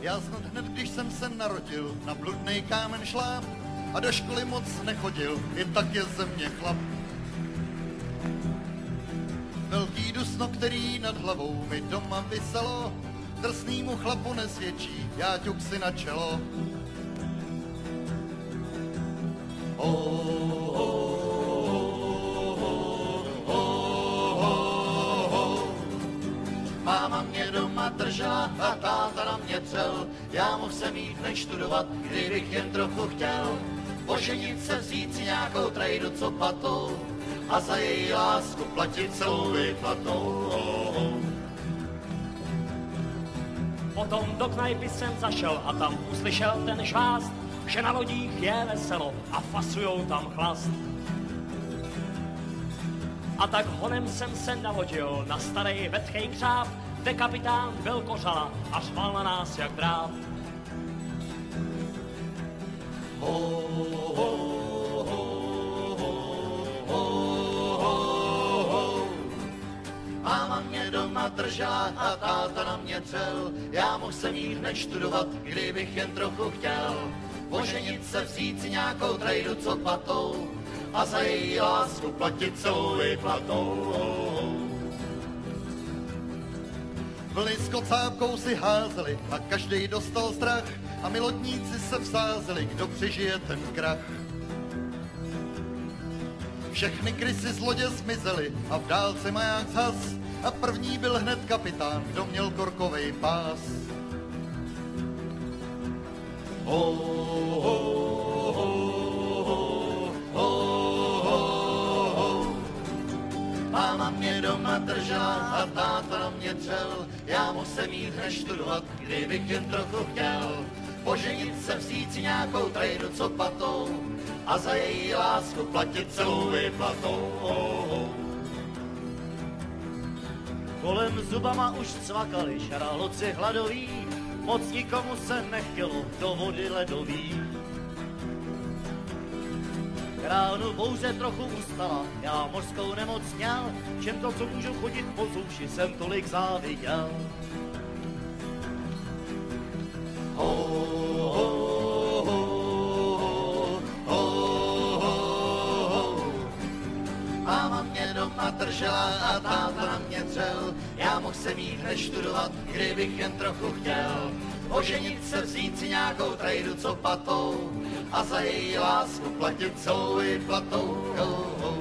Já snad hned, když jsem se narodil, na bludnej kámen šláp a do školy moc nechodil, i tak je ze mě chlap. Velký dusno, který nad hlavou mi doma vyselo, drsnýmu chlapu nesvědčí, já ťuk si na čelo. Držela a táta na mě cel. Já mohl jsem jít nečtudovat, kdybych jen trochu chtěl. Oženit se, vzít si nějakou trejdu, co patou a za její lásku platit celou výplatou. Potom do knajpy jsem zašel a tam uslyšel ten žvást, že na lodích je veselo a fasujou tam chlast. A tak honem jsem se navodil na starý vetchej křáp, kde kapitán byl kořala a řval na nás jak drát. Ho, ho, ho, ho, ho, ho. Máma mě doma držela a táta na mě cel. Já mohl jsem jít nečtudovat, kdybych jen trochu chtěl. Oženit se, vzít si nějakou trejdu, co patou a za její lásku platit celou výplatou. Vlny s kocápkou si házeli a každý dostal strach a milodníci se vsázeli, kdo přežije ten krach. Všechny krysy z lodě zmizely a v dálce maják zhas a první byl hned kapitán, kdo měl korkovej pás. Ho, mě doma držela a táta na mě třel. Já musím jít hned študovat, kdybych jen trochu chtěl. Poženit se, vzít si nějakou trejdu, co patou a za její lásku platit celou výplatou. Kolem zubama už cvakali šaraloci hladoví, moc nikomu se nechtělo do vody ledový. K ránu bouře trochu ustala, já mořskou nemoc měl, čem to, co můžu chodit po souši, jsem tolik záviděl. Ho, držela a táta na mě třel. Já mohl jsem jít neštudovat, kdybych jen trochu chtěl. Oženit se, vzít si nějakou trejdu, co patou a za její lásku platit celou výplatou. Ho, ho.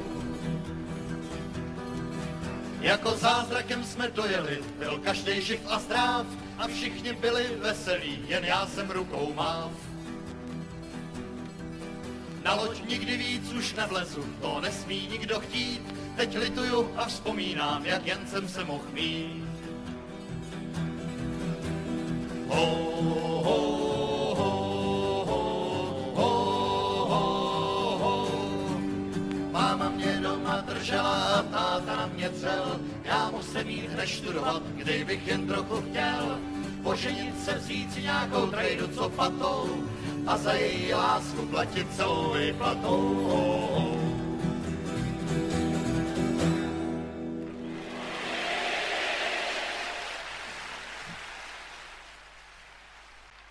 Jako zázrakem jsme dojeli, byl každý živ a zdrav a všichni byli veselí, jen já jsem rukou máv. Na loď nikdy víc už nevlezu, to nesmí nikdo chtít, teď lituju a vzpomínám, jak jen jsem se mohl mít. Ho, ho, ho, ho, ho, ho, ho. Máma mě doma držela táta na mě cel. Já musím jít hned študovat, kdybych jen trochu chtěl. Poženit se, vzít si nějakou trejdu, co patou a za její lásku platit celou výplatou.